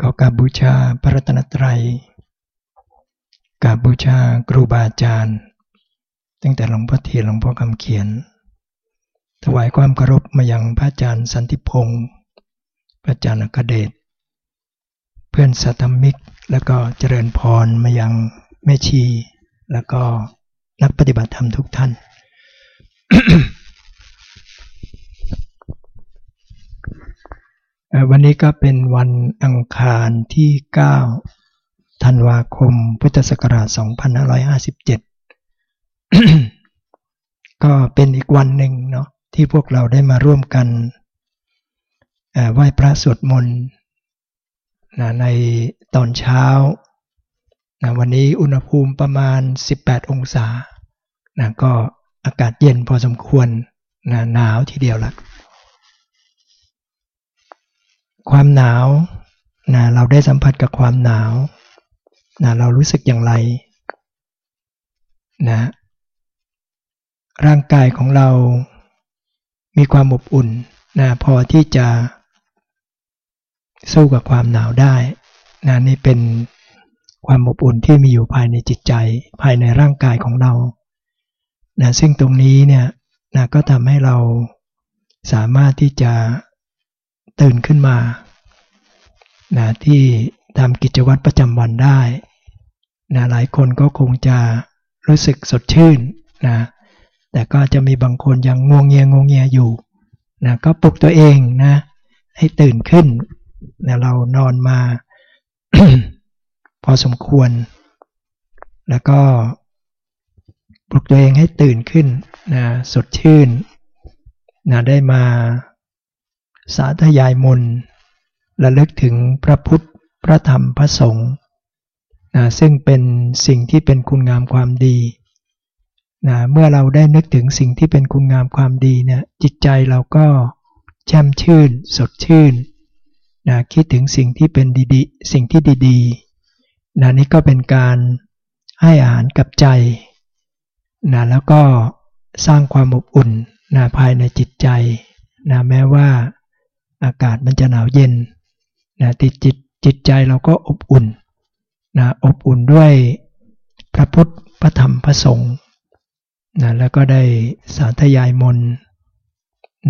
ขอกราบบูชาพระรัตนตรัยกราบบูชาครูบาอาจารย์ ตั้งแต่หลวงพ่อเทียนหลวงพ่อคำเขียน ถวายความเคารพมายังพระอาจารย์สันติพงศ์พระอาจารย์อัคเดชเพื่อนสัตมิก แล้วก็เจริญพรมายังแม่ชี แล้วก็นักปฏิบัติธรรมทุกท่าน วันนี้ก็เป็นวันอังคารที่ 9 ธันวาคม พุทธศักราช 2557 ก็เป็นอีกวันหนึ่งเนาะที่พวกเราได้มาร่วมกันไหว้พระสวดมนต์ในตอนเช้านะวันนี้อุณหภูมิประมาณ 18 องศานะก็อากาศเย็นพอสมควรนะหนาวทีเดียวล่ะ ความหนาวนะเราได้สัมผัสกับความหนาวนะเรารู้สึกอย่างไรนะร่างกายของเรามีความอบอุ่นนะพอที่จะสู้กับความหนาวได้นะนี่เป็นความอบอุ่นที่มีอยู่ภายในจิตใจ ภายในร่างกายของเรานะซึ่งตรงนี้เนี่ยนะก็ทำให้เราสามารถที่จะ ตื่นขึ้นมานะที่ทำกิจวัตรประจำวันได้นะหลายคนก็คงจะรู้สึกสดชื่นนะแต่ก็จะมีบางคนยังงวงเงียงงเงียอยู่นะก็ปลุกตัวเองนะให้ตื่นขึ้นนะเรานอนมา พอสมควร แล้วก็ปลุกตัวเองให้ตื่นขึ้นนะสดชื่นนะได้มา สาธยายมนระลึกถึงพระพุทธ พระธรรม พระสงฆ์นะซึ่งเป็นสิ่งที่เป็นคุณงามความดีนะเมื่อเราได้นึกถึงสิ่งที่เป็นคุณงามความดีเนี่ยจิตใจเราก็แช่มชื่น สดชื่นนะคิดถึงสิ่งที่เป็นดีๆสิ่งที่ดีๆนะนี่ก็เป็นการให้อาหารกับใจนะแล้วก็สร้างความอบอุ่นนะภายในจิตใจนะแม้ว่า อากาศมันจะหนาวเย็นนะติดจิตจิตใจเราก็อบอุ่นนะอบอุ่นด้วยพระพุทธพระธรรมพระสงฆ์นะแล้วก็ได้สาธยายมน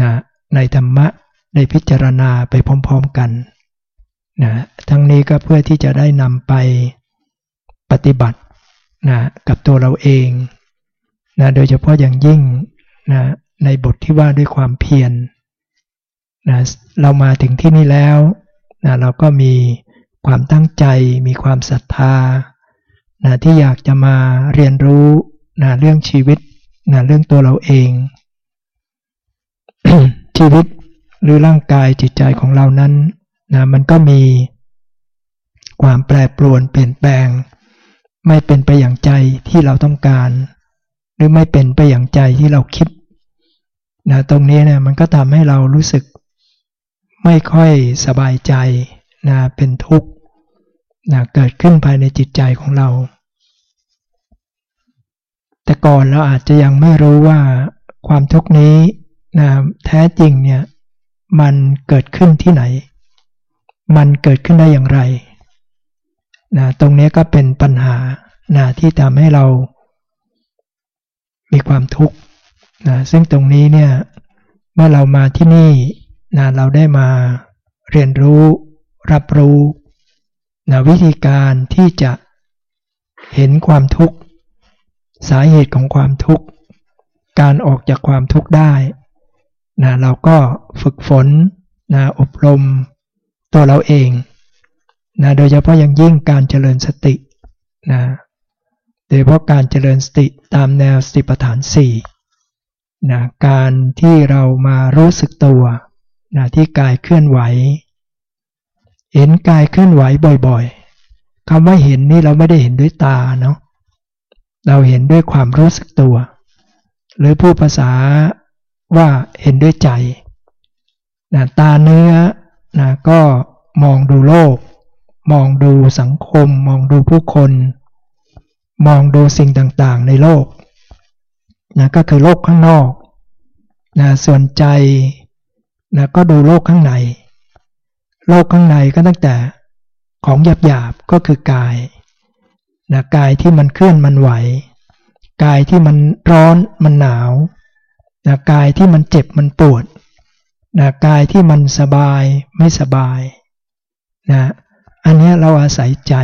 นะในธรรมะได้พิจารณาไปพร้อมๆกันนะทั้งนี้ก็เพื่อที่จะได้นำไปปฏิบัตินะกับตัวเราเองนะโดยเฉพาะอย่างยิ่งนะในบทที่ว่าด้วยความเพียร นะเรามาถึงที่นี่แล้วนะเราก็มีความตั้งใจ มีความศรัทธานะที่อยากจะมาเรียนรู้นะเรื่องชีวิตนะเรื่องตัวเราเอง ชีวิตหรือร่างกายจิตใจของเรานั้นนะมันก็มีความแปรปรวนเปลี่ยนแปลง ไม่เป็นไปอย่างใจที่เราต้องการ หรือไม่เป็นไปอย่างใจที่เราคิดนะตรงนี้เนี่ยมันก็ทำให้เรารู้สึก ไม่ค่อยสบายใจนะเป็นทุกข์นะเกิดขึ้นภายในจิตใจของเรา แต่ก่อนเราอาจจะยังไม่รู้ว่าความทุกข์นี้นะแท้จริงเนี่ยมันเกิดขึ้นที่ไหน มันเกิดขึ้นได้อย่างไรนะตรงนี้ก็เป็นปัญหานะที่ทำให้เรามีความทุกข์นะซึ่งตรงนี้เนี่ยเมื่อเรามาที่นี่ นะเราได้มาเรียนรู้รับรู้นะวิธีการที่จะเห็นความทุกข์ สาเหตุของความทุกข์ การออกจากความทุกข์ได้นะเราก็ฝึกฝนนะอบรมตัวเราเองนะโดยเฉพาะอย่างยิ่งการเจริญสตินะโดยเฉพาะการเจริญสติตามแนวสติปัฏฐาน4นะการที่เรามารู้สึกตัว นะที่กายเคลื่อนไหว เห็นกายเคลื่อนไหวบ่อยๆคำว่าเห็นนี่เราไม่ได้เห็นด้วยตาเนาะเราเห็นด้วยความรู้สึกตัว หรือผู้ภาษาว่าเห็นด้วยใจนะตาเนื้อนะก็มองดูโลก มองดูสังคม มองดูผู้คน มองดูสิ่งต่างๆในโลกนะก็คือโลกข้างนอกนะส่วนใจ นะก็ดูโลกข้างใน โลกข้างในก็ตั้งแต่ของหยาบๆก็คือกายนะกายที่มันเคลื่อนมันไหว กายที่มันร้อนมันหนาวนะกายที่มันเจ็บมันปวดนะกายที่มันสบายไม่สบายนะอันนี้เราอาศัยใจ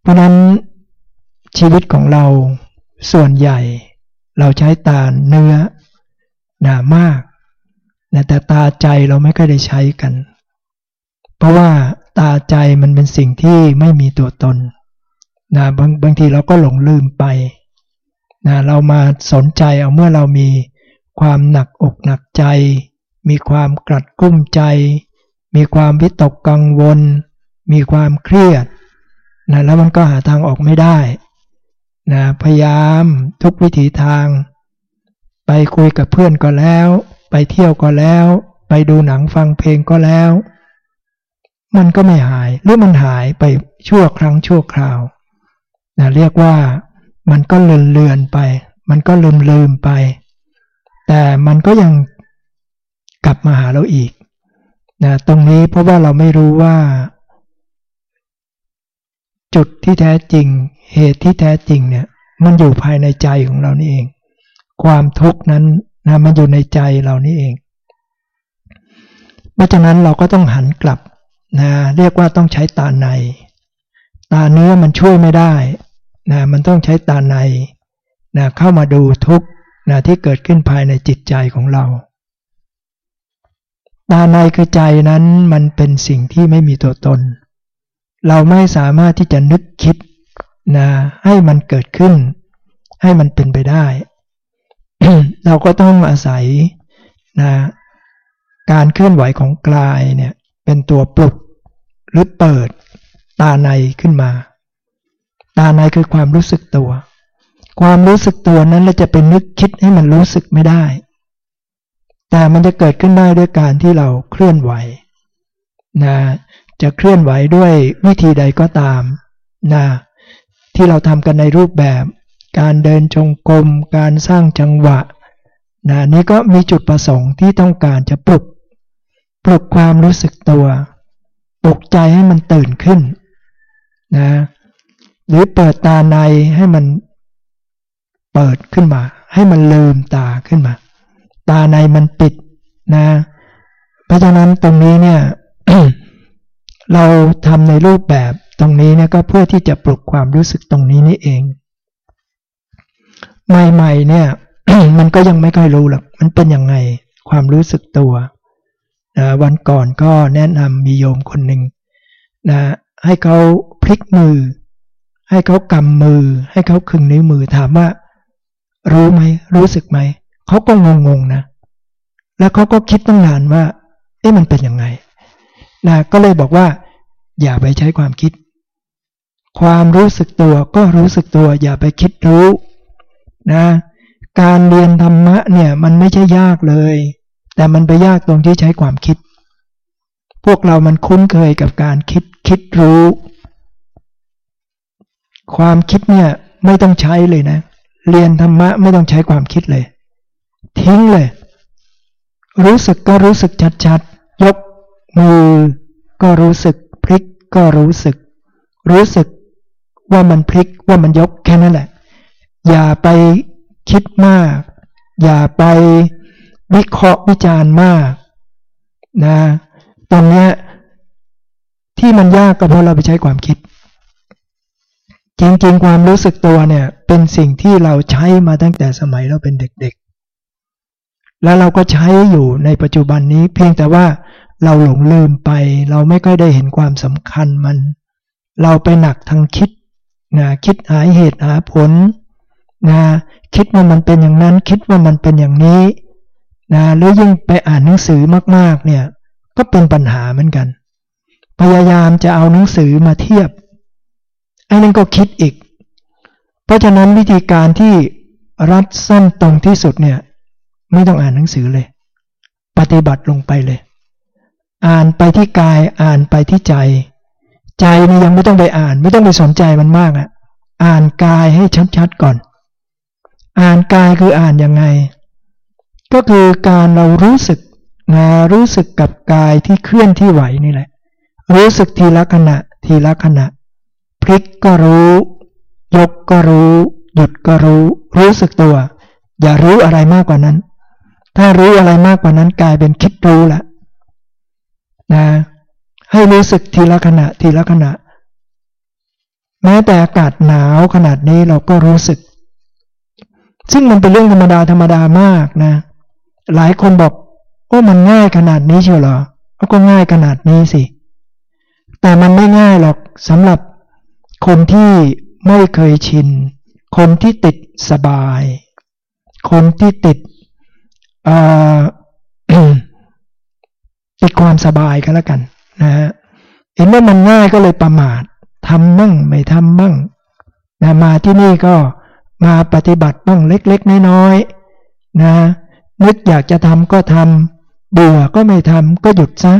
เพราะนั้นชีวิตของเราส่วนใหญ่ เราใช้ตาเนื้อหนามาก นะแต่ตาใจเราไม่ค่อยได้ใช้กัน เพราะว่าตาใจมันเป็นสิ่งที่ไม่มีตัวตนนะบางบางทีเราก็หลงลืมไปนะเรามาสนใจเอาเมื่อเรามีความหนักอกหนักใจ มีความกลัดกุ้มใจ มีความวิตกกังวล มีความเครียดนะแล้วมันก็หาทางออกไม่ได้นะพยายามทุกวิถีทาง ไปคุยกับเพื่อนก็แล้ว ไปเที่ยวก็แล้ว ไปดูหนังฟังเพลงก็แล้ว มันก็ไม่หาย หรือมันหายไปชั่วครั้งชั่วคราวนะเรียกว่ามันก็เลือนเลือนไป มันก็ลืมลืมไป แต่มันก็ยังกลับมาหาเราอีกนะตรงนี้เพราะว่าเราไม่รู้ว่า จุดที่แท้จริง เหตุที่แท้จริงเนี่ย มันอยู่ภายในใจของเรานี่เอง ความทุกข์นั้น นะมันอยู่ในใจเรานี่เอง เพราะฉะนั้นเราก็ต้องหันกลับนะเรียกว่าต้องใช้ตาใน ตาเนื้อมันช่วยไม่ได้นะมันต้องใช้ตาในนะเข้ามาดูทุกนะที่เกิดขึ้นภายในจิตใจของเรา ตาในคือใจนั้นมันเป็นสิ่งที่ไม่มีตัวตน เราไม่สามารถที่จะนึกคิดนะให้มันเกิดขึ้น ให้มันเป็นไปได้ เราก็ต้องอาศัยนะการเคลื่อนไหวของกลายเนี่ยเป็นตัวปลุกหรือเปิดตาในขึ้นมา ตาในคือความรู้สึกตัว ความรู้สึกตัวนั้นเราจะเป็นนึกคิดให้มันรู้สึกไม่ได้ แต่มันจะเกิดขึ้นได้ด้วยการที่เราเคลื่อนไหวนะจะเคลื่อนไหวด้วยวิธีใดก็ตามนะที่เราทำกันในรูปแบบ การเดินจงกรมการสร้างจังหวะนะนี่ก็มีจุดประสงค์ที่ต้องการจะปลุก ปลุกความรู้สึกตัวปลุกใจให้มันตื่นขึ้นนะหรือเปิดตาในให้มันเปิดขึ้นมา ให้มันลืมตาขึ้นมา ตาในมันปิดนะ เพราะฉะนั้นตรงนี้เนี่ยเราทำในรูปแบบตรงนี้เนี่ยก็เพื่อที่จะปลุกความรู้สึกตรงนี้นี่เอง ใหม่ๆเนี่ย มันก็ยังไม่ค่อยรู้หรอกมันเป็นยังไงความรู้สึกตัวนะวันก่อนก็แนะนำมีโยมคนหนึ่งนะให้เขาพลิกมือ ให้เขากำมือ ให้เขาคึงนิ้วมือถามว่า รู้ไหมรู้สึกไหมเขาก็งงๆนะ แล้วเขาก็คิดตั้งนานว่า เอ๊ะมันเป็นยังไงนะก็เลยบอกว่า อย่าไปใช้ความคิด ความรู้สึกตัวก็รู้สึกตัว อย่าไปคิดรู้ นะ การเรียนธรรมะเนี่ยมันไม่ใช่ยากเลย แต่มันไปยากตรงที่ใช้ความคิด พวกเรามันคุ้นเคยกับการคิดคิดรู้ ความคิดเนี่ยไม่ต้องใช้เลยนะ เรียนธรรมะไม่ต้องใช้ความคิดเลย ทิ้งเลย รู้สึกก็รู้สึกชัดๆ ยกมือก็รู้สึกพลิกก็รู้สึก รู้สึกว่ามันพลิกว่ามันยกแค่นั้นแหละ อย่าไปคิดมาก อย่าไปวิเคราะห์วิจารณ์มากนะตอนนี้ที่มันยากก็เพราะเราไปใช้ความคิด จริงๆ ความรู้สึกตัวเนี่ย เป็นสิ่งที่เราใช้มาตั้งแต่สมัยเราเป็นเด็กๆ แล้วเราก็ใช้อยู่ในปัจจุบันนี้ เพียงแต่ว่าเราหลงลืมไป เราไม่ค่อยได้เห็นความสำคัญมัน เราไปหนักทางคิดนะคิดหาเหตุหาผล นะคิดว่ามันเป็นอย่างนั้นคิดว่ามันเป็นอย่างนี้นะหรือยิ่งไปอ่านหนังสือมากๆเนี่ยก็เป็นปัญหาเหมือนกัน พยายามจะเอาหนังสือมาเทียบไอ้นั่นก็คิดอีก เพราะฉะนั้นวิธีการที่รัดสั้นตรงที่สุดเนี่ยไม่ต้องอ่านหนังสือเลย ปฏิบัติลงไปเลย อ่านไปที่กายอ่านไปที่ใจ ใจนี่ยังไม่ต้องไปอ่าน ไม่ต้องไปสนใจมันมากอะ่ะ อ่านกายให้ชัดๆก่อน อ่านกายคืออ่านยังไง ก็คือการเรารู้สึกนะรู้สึกกับกายที่เคลื่อนที่ไหวนี่แหละ รู้สึกทีละขณะทีละขณะ พลิกก็รู้ ยกก็รู้ หยุดก็รู้ รู้สึกตัว อย่ารู้อะไรมากกว่านั้น ถ้ารู้อะไรมากกว่านั้นกลายเป็นคิดรู้ละนะให้รู้สึกทีละขณะทีละขณะ แม้แต่อากาศหนาวขนาดนี้เราก็รู้สึก ซึ่งมันเป็นเรื่องธรรมดาธรรมดามากนะ หลายคนบอกโอ้มันง่ายขนาดนี้เชียวเหรอก็ง่ายขนาดนี้สิ แต่มันไม่ง่ายหรอกสำหรับคนที่ไม่เคยชิน คนที่ติดสบาย คนที่ติดติดความสบายก็แล้วกันนะฮะเห็นว่ามันง่ายก็เลยประมาททำบ้างไม่ทำบ้างนะมาที่นี่ก็ มาปฏิบัติบ้างเล็กๆ น้อยๆนะ นึกอยากจะทำก็ทำเบื่อก็ไม่ทำก็หยุดซะ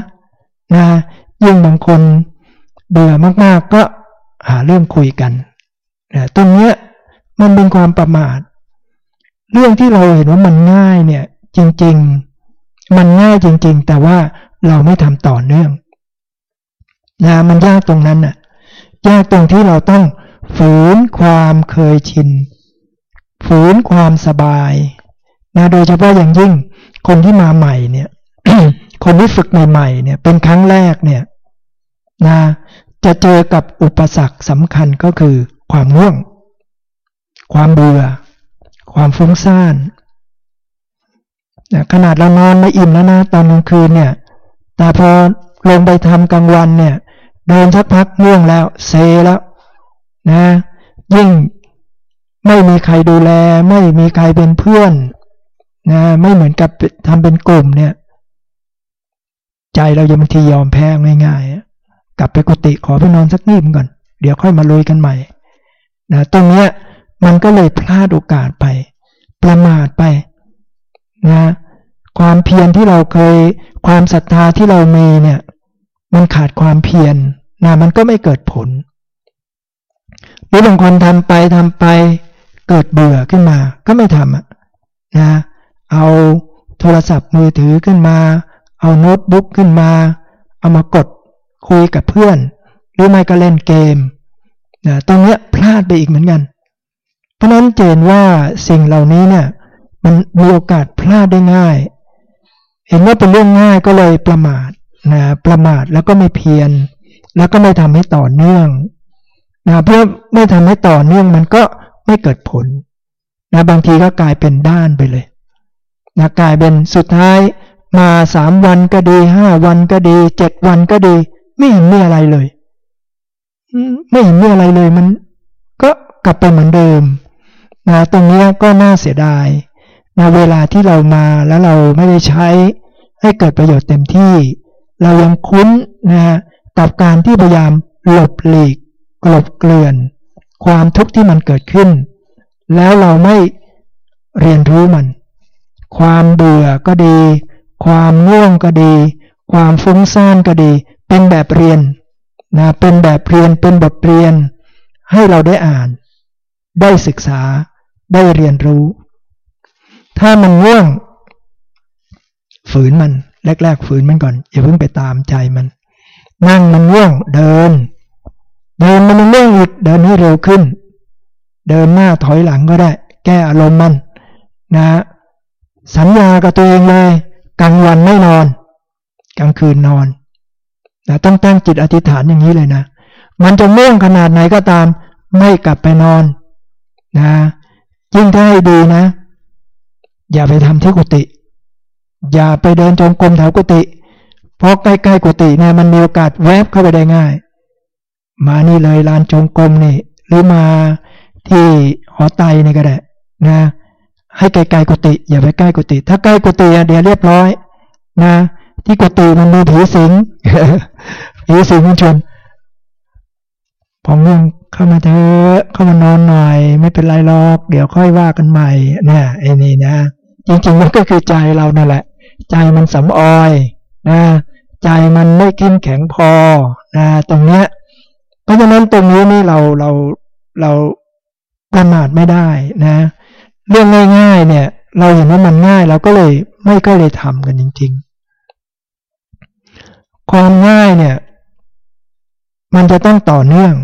นะยิ่งบางคนเบื่อมากๆก็หาเรื่องคุยกันนะตรงเนี้ยมันเป็นความประมาท เรื่องที่เราเห็นว่ามันง่ายเนี่ยจริงๆ มันง่ายจริงๆ แต่ว่าเราไม่ทำต่อเนื่องนะมันยากตรงนั้นน่ะยากตรงที่เราต้องฝืนความเคยชิน ฝืนความสบายนะโดยเฉพาะอย่างยิ่งคนที่มาใหม่เนี่ย คนที่ฝึกใหม่ๆเนี่ย เป็นครั้งแรกเนี่ยนะจะเจอกับอุปสรรคสำคัญก็คือ ความง่วง ความเบื่อ ความฟุ้งซ่านขนาดเรานอนไม่อิ่มแล้วนะตอนกลางคืนเนี่ย แต่พอลงไปทำกลางวันเนี่ย เดินสักพักง่วงแล้ว เซแล้วนะ ยิ่ง ไม่มีใครดูแล ไม่มีใครเป็นเพื่อนนะไม่เหมือนกับทำเป็นกลุ่มเนี่ย ใจเราจะบางทียอมแพ้ง่ายๆกลับไปกุฏิขอไปนอนสักนิดก่อน เดี๋ยวค่อยมาลุยกันใหม่นะตรงเนี้ยมันก็เลยพลาดโอกาสไป ประมาทไปนะความเพียรที่เราเคยความศรัทธาที่เรามีเนี่ย มันขาดความเพียรนะมันก็ไม่เกิดผลหรือบางคนทำไปทำไป เกิดเบื่อขึ้นมาก็ไม่ทำอะนะเอาโทรศัพท์มือถือขึ้นมา เอาโน้ตบุ๊กขึ้นมา เอามากดคุยกับเพื่อน หรือไม่ก็เล่นเกมนะตรงนี้ยพลาดไปอีกเหมือนกัน เพราะนั้นเจนว่าสิ่งเหล่านี้เนี่ยมันมีโอกาสพลาดได้ง่าย เห็นว่าเป็นเรื่องง่ายก็เลยประมาทนะประมาทแล้วก็ไม่เพียรแล้วก็ไม่ทำให้ต่อเนื่องนะเพื่อไม่ทำให้ต่อเนื่องมันก็ ไม่เกิดผลนะบางทีก็กลายเป็นด้านไปเลยนะกลายเป็นสุดท้ายมาสามวันก็ดีห้าวันก็ดีเจ็ดวันก็ดี ไม่เห็นมีอะไรเลยไม่เห็นมีอะไรเลยมัน ก็กลับไปเหมือนเดิมนะตรงนี้ก็น่าเสียดายนะเวลาที่เรามาแล้วเราไม่ได้ใช้ให้เกิดประโยชน์เต็มที่ เรายังคุ้นนะกับการที่พยายามหลบหลีกกลบเกลื่อน ความทุกข์ที่มันเกิดขึ้น แล้วเราไม่เรียนรู้มัน ความเบื่อก็ดี ความง่วงก็ดี ความฟุ้งซ่านก็ดี เป็นแบบเรียนนะเป็นแบบเรียนเป็นบทเรียน ให้เราได้อ่าน ได้ศึกษาได้เรียนรู้ ถ้ามันง่วง ฝืนมันแรกๆฝืนมันก่อนอย่าเพิ่งไปตามใจมัน นั่งมันง่วงเดิน เดินมันง่วงอีกเดินให้เร็วขึ้น เดินหน้าถอยหลังก็ได้ แก้อารมณ์มันนะสัญญากับตัวเองเลยกลางวันไม่นอน กลางคืนนอนนะต้องตั้งจิตอธิษฐานอย่างนี้เลยนะ มันจะม่วงขนาดไหนก็ตาม ไม่กลับไปนอนนะยิ่งถ้าให้ดีนะ อย่าไปทำที่กุฏิอย่าไปเดินจงกรมแถวกุฏิเพราะใกล้ๆกุฏิเนี่ยมันมีโอกาสแวบเข้าไปได้ง่าย มานี่เลยลานจงกรมนี่ หรือมาที่หอไตนี่ก็ได้นะ ให้ไกลๆกุฏิอย่าไปใกล้กุฏิถ้าใกล้กุฏิเดี๋ยวเรียบร้อย นะ ที่กุฏิมันมีผีสิงผีสิงมันชนพอง่วงเข้ามาเถอะเข้ามานอนหน่อย ไม่เป็นไรหรอกเดี๋ยวค่อยว่ากันใหม่เนี่ยไอ้นี่นะจริงๆมันก็คือใจเรานั่นแหละ ใจมันสำออยนะใจมันไม่เข้มแข็งพอนะตรงเนี้ย เพราะฉะนั้นตรงนี้นี่เราเราเราประมาทไม่ได้นะ เรื่องง่าย ๆ เนี่ย เราเห็นว่ามันง่ายเราก็เลยไม่ก็เลยทำกันจริง ๆ ความง่ายเนี่ย มันจะต้องต่อเนื่อง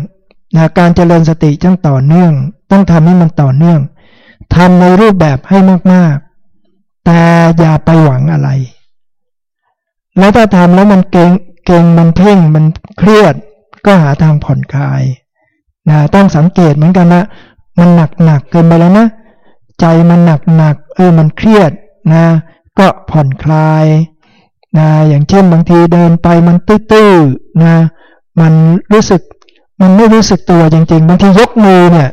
นะการเจริญสติต้องต่อเนื่อง ต้องทำให้มันต่อเนื่องทำในรูปแบบให้มากๆ แต่อย่าไปหวังอะไร แล้วถ้าทำแล้วมันเก่งเก่งมันเพ่งมันเครียด ก็หาทางผ่อนคลายนะต้องสังเกตเหมือนกันนะมันหนักหนักเกินไปแล้วนะ ใจมันหนักหนักเออมันเครียดนะ ก็ผ่อนคลายนะอย่างเช่นบางทีเดินไปมันตื้อๆนะมันรู้สึกมันไม่รู้สึกตัวจริง ๆ บางทียกมือเนี่ย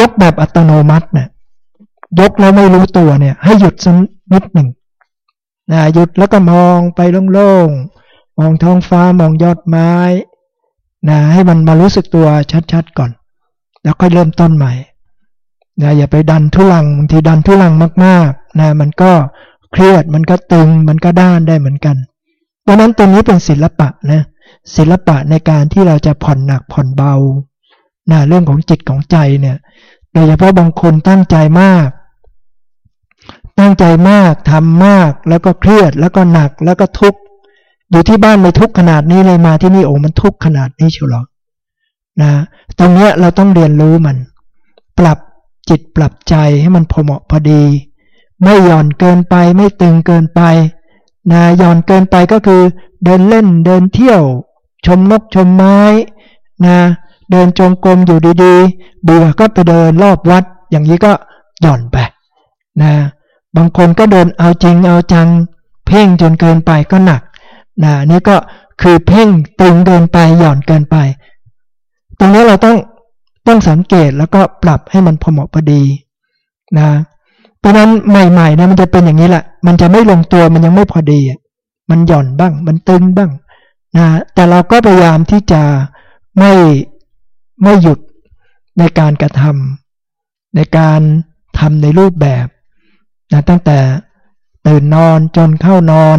ยกแบบอัตโนมัติเนี่ยยกแล้วไม่รู้ตัวเนี่ย ให้หยุดสักนิดหนึ่งนะหยุดแล้วก็มองไปโล่งๆมองท้องฟ้ามองยอดไม้ นะให้มันมารู้สึกตัวชัดๆก่อน แล้วค่อยเริ่มต้นใหม่นะอย่าไปดันทุลังบางทีดันทุลังมากๆนะมันก็เครียดมันก็ตึงมันก็ด้านได้เหมือนกันเพราะนั้นตรงนี้เป็นศิลปะนะศิลปะในการที่เราจะผ่อนหนักผ่อนเบานะเรื่องของจิตของใจเนี่ยโดยเฉพาะบางคนตั้งใจมาก ตั้งใจมากทำมากแล้วก็เครียดแล้วก็หนักแล้วก็ทุกข์ อยู่ที่บ้านไม่ทุกขนาดนี้เลยมาที่นี่โอ้มันทุกขนาดนี้เชียวหรอนะตรงเนี้ยเราต้องเรียนรู้มัน ปรับจิตปรับใจให้มันพอเหมาะพอดี ไม่หย่อนเกินไปไม่ตึงเกินไปนะหย่อนเกินไปก็คือ เดินเล่นเดินเที่ยว ชมนกชมไม้นะเดินจงกรมอยู่ดีๆเบื่อก็ไปเดินรอบวัด อย่างนี้ก็หย่อนไปนะบางคนก็เดินเอาจริงเอาจัง เพ่งจนเกินไปก็หนัก นะนี่ก็คือเพ่งตึงเกินไปหย่อนเกินไป ตรงนี้เราต้องต้องสังเกตแล้วก็ปรับให้มันพอเหมาะพอดีนะเพราะนั้นใหม่ๆนะมันจะเป็นอย่างนี้แหละ มันจะไม่ลงตัวมันยังไม่พอดี มันหย่อนบ้าง มันตึงบ้างนะแต่เราก็พยายามที่จะไม่ไม่หยุดในการกระทำในการทำในรูปแบบนะตั้งแต่ตื่นนอนจนเข้านอน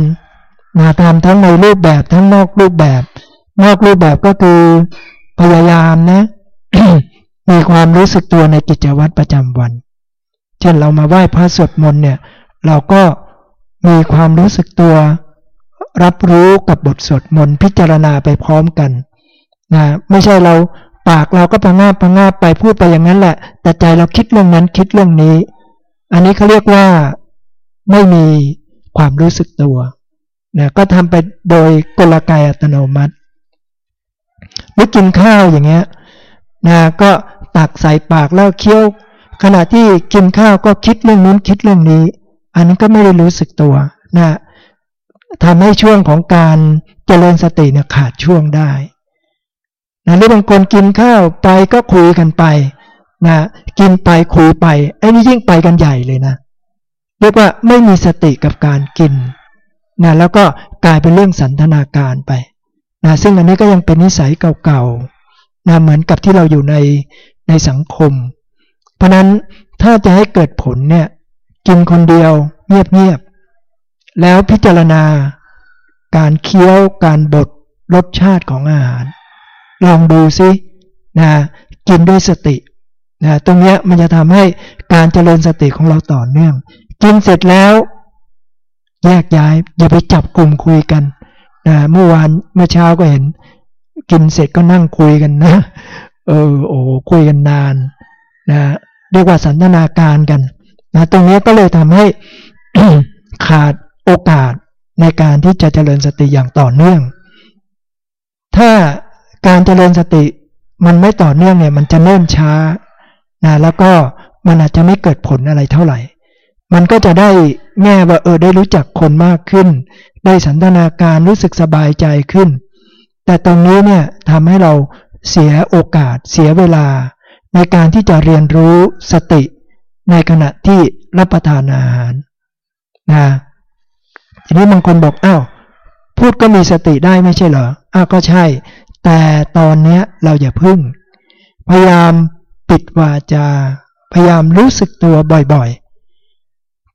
นะทำทั้งในรูปแบบทั้งนอกรูปแบบ นอกรูปแบบก็คือพยายามนะ มีความรู้สึกตัวในกิจวัตรประจำวัน เช่นเรามาไหว้พระสวดมนต์เนี่ย เราก็มีความรู้สึกตัว รับรู้กับบทสวดมนต์พิจารณาไปพร้อมกันนะไม่ใช่เราปากเราก็พังาบพังาบไปพูดไปอย่างนั้นแหละ แต่ใจเราคิดเรื่องนั้นคิดเรื่องนี้ อันนี้เขาเรียกว่าไม่มีความรู้สึกตัว นะก็ทำไปโดยกลไกอัตโนมัติหรือกินข้าวอย่างเงี้ยนะก็ตักใส่ปากแล้วเคี้ยว ขณะที่กินข้าวก็คิดเรื่องนู้นคิดเรื่องนี้ อันนี้นก็ไม่ได้รู้สึกตัวนะทำให้ช่วงของการเจริญสติเนี่ยขาดช่วงได้นะหรือบางคนกินข้าวไปก็คุยกันไปนะกินไปคุยไปไอ้นี่ยิ่งไปกันใหญ่เลยนะเรียกว่าไม่มีสติกับการกิน นะแล้วก็กลายเป็นเรื่องสันทนาการไปนะซึ่งอันนี้ก็ยังเป็นนิสัยเก่าๆนะเหมือนกับที่เราอยู่ในในสังคม เพราะนั้นถ้าจะให้เกิดผลเนี่ยกินคนเดียวเงียบๆแล้วพิจารณา การเคี้ยวการบดรสชาติของอาหาร ลองดูซินะกินด้วยสตินะตรงนี้มันจะทำให้การเจริญสติของเราต่อเนื่อง กินเสร็จแล้ว แยกย้าย อย่าไปจับกลุ่มคุยกันนะเมื่อวานเมื่อเช้าก็เห็น กินเสร็จก็นั่งคุยกันนะ เออโอ้คุยกันนานนะเรียกว่าสันทนาการกันนะตรงนี้ก็เลยทำให้ขาดโอกาสในการที่จะเจริญสติอย่างต่อเนื่อง ถ้าการเจริญสติมันไม่ต่อเนื่องเนี่ย มันจะเนิ่นช้านะแล้วก็มันอาจจะไม่เกิดผลอะไรเท่าไหร่ มันก็จะได้แง่ว่าเออได้รู้จักคนมากขึ้น ได้สันทนาการรู้สึกสบายใจขึ้น แต่ตรงนี้เนี่ยทำให้เราเสียโอกาสเสียเวลา ในการที่จะเรียนรู้สติในขณะที่รับประทานอาหารนะทีนี้บางคนบอกอ้าวพูดก็มีสติได้ไม่ใช่เหรออ้าวก็ใช่ แต่ตอนนี้เราอย่าพึ่ง พยายามปิดวาจา พยายามรู้สึกตัวบ่อยๆ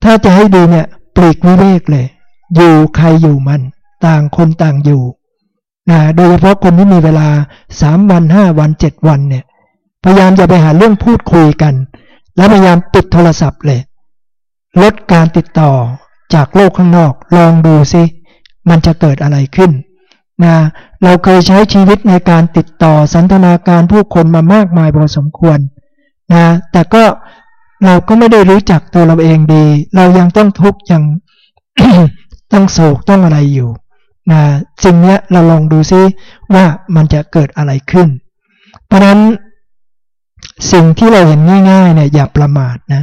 ถ้าจะให้ดีเนี่ยปลีกวิเวกเลย อยู่ใครอยู่มัน ต่างคนต่างอยู่นะโดยเฉพาะคนที่มีเวลาสามวันห้าวันเจ็ดวันเนี่ย พยายามจะไปหาเรื่องพูดคุยกัน แล้วพยายามปิดโทรศัพท์เลย ลดการติดต่อจากโลกข้างนอกลองดูซิ มันจะเกิดอะไรขึ้นนะเราเคยใช้ชีวิตในการติดต่อสันทนาการผู้คนมามากมายพอสมควรนะแต่ก็ เราก็ไม่ได้รู้จักตัวเราเองดี เรายังต้องทุกข์ยังต้องโศกต้องอะไรอยู่นะสิ่งนี้เราลองดูซิว่ามันจะเกิดอะไรขึ้น เพราะนั้นสิ่งที่เราเห็นง่ายๆเนี่ยอย่าประมาทนะ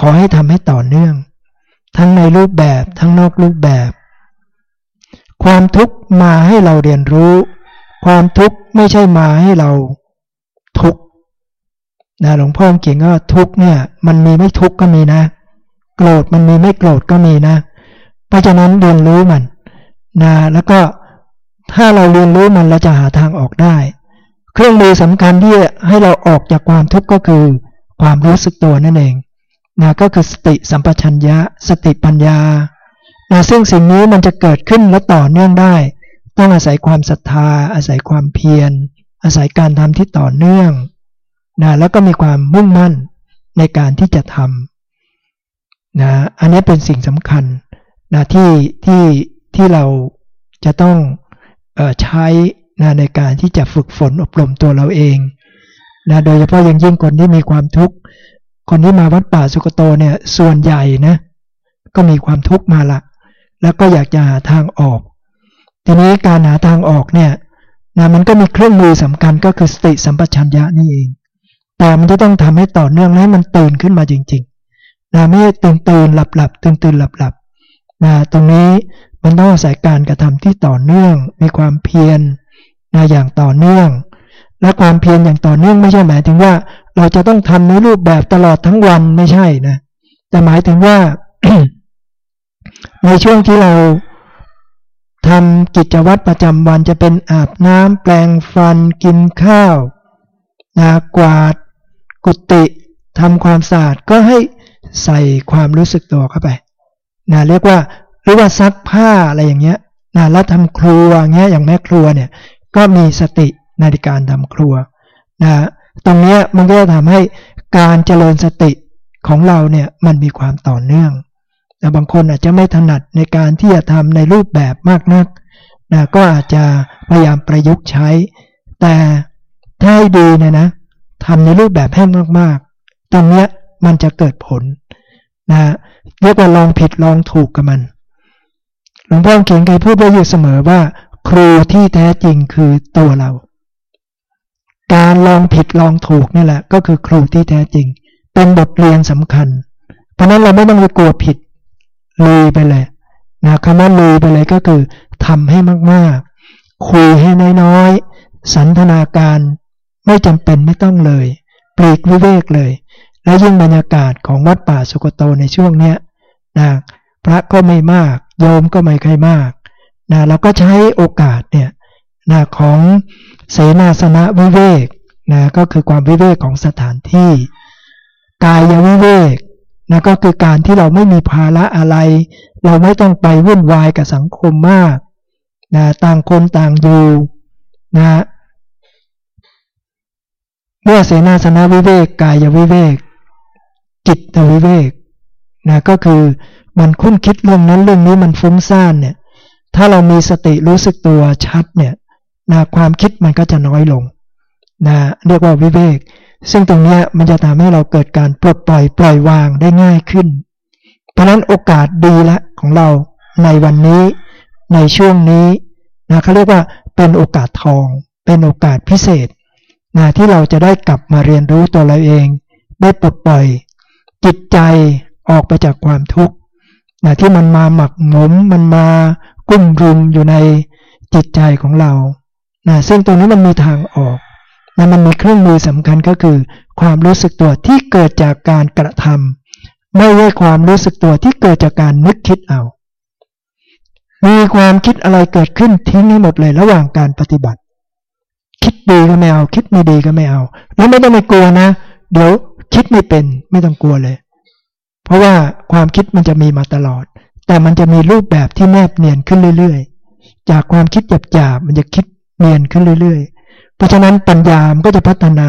ขอให้ทำให้ต่อเนื่อง ทั้งในรูปแบบทั้งนอกรูปแบบ ความทุกข์มาให้เราเรียนรู้ ความทุกข์ไม่ใช่มาให้เราทุกข์ นะหลวงพ่อเก่งก็ทุกเนี่ย มันมีไม่ทุกก็มีนะ โกรธมันมีไม่โกรธก็มีนะ เพราะฉะนั้นเรียนรู้มันนะแล้วก็ถ้าเราเรียนรู้มันเราจะหาทางออกได้ เครื่องมือสำคัญที่ให้เราออกจากความทุกข์ก็คือความรู้สึกตัวนั่นเองนะก็คือสติสัมปชัญญะ สติปัญญานะซึ่งสิ่งนี้มันจะเกิดขึ้นและต่อเนื่องได้ ต้องอาศัยความศรัทธา อาศัยความเพียร อาศัยการทำที่ต่อเนื่อง นะแล้วก็มีความมุ่งมั่นในการที่จะทำนะอันนี้เป็นสิ่งสำคัญนะที่ที่ที่เราจะต้องออใช้นะในการที่จะฝึกฝนอบรมตัวเราเองนะโดยเฉพาะยังยิ่งคนที่มีความทุกข์คนที่มาวัดป่าสุกโตเนี่ยส่วนใหญ่นะก็มีความทุกข์มาละ แล้วก็อยากจะหาทางออก ทีนี้การหาทางออกเนี่ยนะมันก็มีเครื่องมือสำคัญก็คือสติสัมปชัญญะนี่เอง แต่มันจะต้องทำให้ต่อเนื่องให้มันตื่นขึ้นมาจริงๆนะไม่ตื่นตื่นหลับหลับตื่นตื่นหลับหลับนะตรงนี้มันต้องอาศัยการกระทำที่ต่อเนื่องมีความเพียรนะอย่างต่อเนื่อง และความเพียรอย่างต่อเนื่องไม่ใช่หมายถึงว่า เราจะต้องทำในรูปแบบตลอดทั้งวันไม่ใช่นะแต่หมายถึงว่า ในช่วงที่เราทำกิจวัตรประจำวันจะเป็นอาบน้ำแปลงฟันกินข้าวนะกวาด กุฏิทำความสะอาดก็ให้ใส่ความรู้สึกตัวเข้าไปนะเรียกว่าหรือว่าซักผ้าอะไรอย่างเงี้ยนะแล้วทำครัวเงี้ยอย่างแม่ครัวเนี่ยก็มีสติในการทำครัวนะตรงเนี้ยมันก็จะทำให้การเจริญสติของเราเนี่ยมันมีความต่อเนื่องแต่บางคนอาจจะไม่ถนัดในการที่จะทำในรูปแบบมากนักนะก็อาจจะพยายามประยุกต์ใช้ แต่ถ้าให้ดีเนี่ยนะ ทำในรูปแบบให้มากๆ ตรงเนี้ยมันจะเกิดผลนะเรียกว่าลองผิดลองถูกกับมัน หลวงพ่อเขียนเคยพูดไว้อยู่เสมอว่า ครูที่แท้จริงคือตัวเรา การลองผิดลองถูกนี่แหละ ก็คือครูที่แท้จริง เป็นบทเรียนสำคัญ เพราะนั้นเราไม่ต้องไปกลัวผิดลุยไปเลยนะคำว่าลุยไปเลยก็คือทำให้มากๆ คุยให้น้อยๆ สันทนาการ ไม่จำเป็นไม่ต้องเลยปลีกวิเวกเลย และยิ่งบรรยากาศของวัดป่าสุกโตในช่วงเนี้ยนะพระก็ไม่มากโยมก็ไม่ใครมากนะเราก็ใช้โอกาสเนี่ยนะของเสนาสนะวิเวกนะก็คือความวิเวกของสถานที่ กายวิเวกนะก็คือการที่เราไม่มีภาระอะไร เราไม่ต้องไปวุ่นวายกับสังคมมากนะต่างคนต่างอยู่นะ มื่อเสนาสนะวิเวกกายวิเวก จิตวิเวกนะก็คือมันคุ้นคิดเรื่องนั้นเรื่องนี้มันฟุ้งซ่านเนี่ย ถ้าเรามีสติรู้สึกตัวชัดเนี่ยนะความคิดมันก็จะน้อยลงนะเรียกว่าวิเวก ซึ่งตรงนี้มันจะทำให้เราเกิดการปลดปล่อยปล่อยวางได้ง่ายขึ้น เพราะนั้นโอกาสดีละของเราในวันนี้ในช่วงนี้นะเขาเรียกว่าเป็นโอกาสทอง เป็นโอกาสพิเศษ นะที่เราจะได้กลับมาเรียนรู้ตัวเราเอง ได้ปลดปล่อย จิตใจออกไปจากความทุกข์นะที่มันมาหมักหมมมันมากุ้มรุมอยู่ในจิตใจของเรานะซึ่งตรงนี้มันมีทางออกนะมันมีเครื่องมือสำคัญก็คือ ความรู้สึกตัวที่เกิดจากการกระทำไม่ใช่ความรู้สึกตัวที่เกิดจากการนึกคิดเอา มีความคิดอะไรเกิดขึ้นทิ้งให้หมดเลยระหว่างการปฏิบัติ คิดดีก็ไม่เอา คิดไม่ดีก็ไม่เอา แล้วไม่ต้องไปกลัวนะ เดี๋ยวคิดไม่เป็นไม่ต้องกลัวเลย เพราะว่าความคิดมันจะมีมาตลอด แต่มันจะมีรูปแบบที่แนบเนียนขึ้นเรื่อยๆ จากความคิดหยาบๆมันจะคิดเนียนขึ้นเรื่อยๆ เพราะฉะนั้นปัญญามันก็จะพัฒนา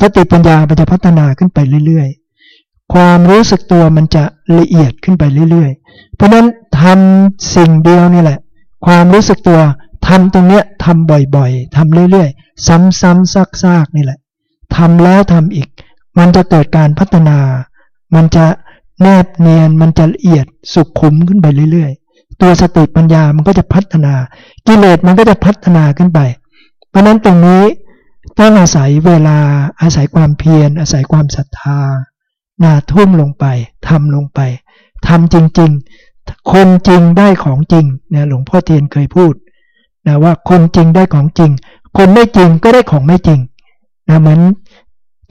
สติปัญญามันจะพัฒนาขึ้นไปเรื่อยๆ ความรู้สึกตัวมันจะละเอียดขึ้นไปเรื่อยๆ เพราะนั้นทำสิ่งเดียวนี่แหละ ความรู้สึกตัว ทำตรงเนี้ยทำบ่อยๆทำเรื่อยๆ ซ้ำๆซากๆนี่แหละทำแล้วทำอีก มันจะเกิดการพัฒนา มันจะแนบเนียนมันจะละเอียดสุขุมขึ้นไปเรื่อยๆ ตัวสติปัญญามันก็จะพัฒนา กิเลสมันก็จะพัฒนาขึ้นไป เพราะนั้นตรงนี้ต้องอาศัยเวลาอาศัยความเพียร อาศัยความศรัทธานาทุ่มลงไปทำลงไปทำจริงๆ คนจริงได้ของจริงนะหลวงพ่อเทียนเคยพูด นะว่าคนจริงได้ของจริง คนไม่จริงก็ได้ของไม่จริงนะเหมือน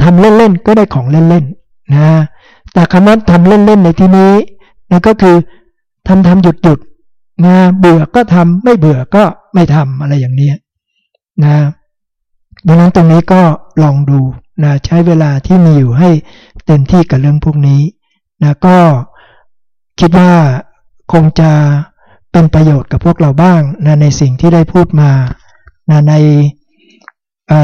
ทำเล่นๆก็ได้ของเล่นๆนะแต่คำว่าทำเล่นๆในที่นี้นะก็คือทำทำหยุดหยุดนะเบื่อก็ทำไม่เบื่อก็ไม่ทำอะไรอย่างนี้นะดังนั้นตรงนี้ก็ลองดูนะใช้เวลาที่มีอยู่ให้เต็มที่กับเรื่องพวกนี้นะก็คิดว่าคงจะ เป็นประโยชน์กับพวกเราบ้างนะในสิ่งที่ได้พูดมานะใน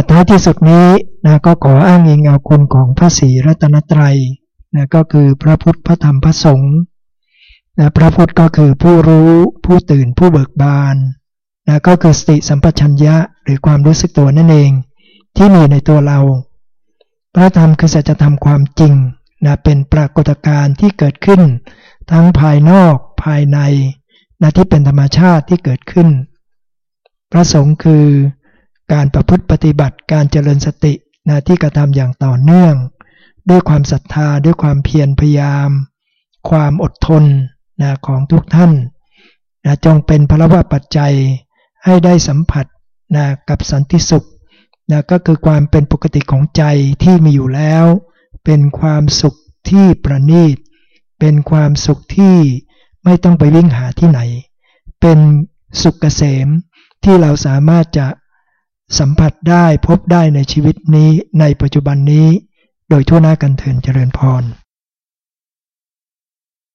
ท้ายที่สุดนี้นะก็ขออ้างอิงเอาคุณของพระศรีรัตนตรัยนะก็คือพระพุทธพระธรรมพระสงฆ์นะพระพุทธก็คือผู้รู้ผู้ตื่นผู้เบิกบานนะก็คือสติสัมปชัญญะหรือความรู้สึกตัวนั่นเอง ที่มีในตัวเรา พระธรรมคือสัจธรรมความจริงนะเป็นปรากฏการณ์ที่เกิดขึ้น ทั้งภายนอกภายใน นะที่เป็นธรรมชาติที่เกิดขึ้น พระสงฆ์คือการประพฤติปฏิบัติการเจริญสตินะที่กระทำอย่างต่อเนื่อง ด้วยความศรัทธาด้วยความเพียรพยายาม ความอดทนนะของทุกท่านนะจงเป็นพระวะปัจจัยให้ได้สัมผัสนะกับสันติสุขนะก็คือความเป็นปกติของใจที่มีอยู่แล้ว เป็นความสุขที่ประณีต เป็นความสุขที่ ไม่ต้องไปวิ่งหาที่ไหน เป็นสุขเกษมที่เราสามารถจะสัมผัสได้พบได้ในชีวิตนี้ในปัจจุบันนี้ โดยทั่วหน้ากันเถินเจริญพร